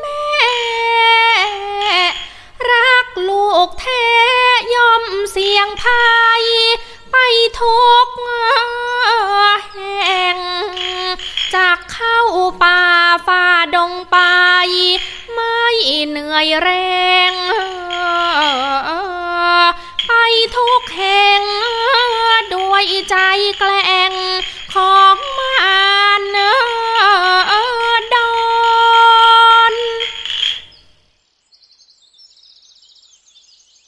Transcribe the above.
แม่ รักลูกแท้ยอมเสี่ยงภัยไปทุกแห่ง จากเข้าป่าฝ่าดงไป ไม่เหนื่อยแรง ไปทุกแห่ง ด้วยใจแกล้งข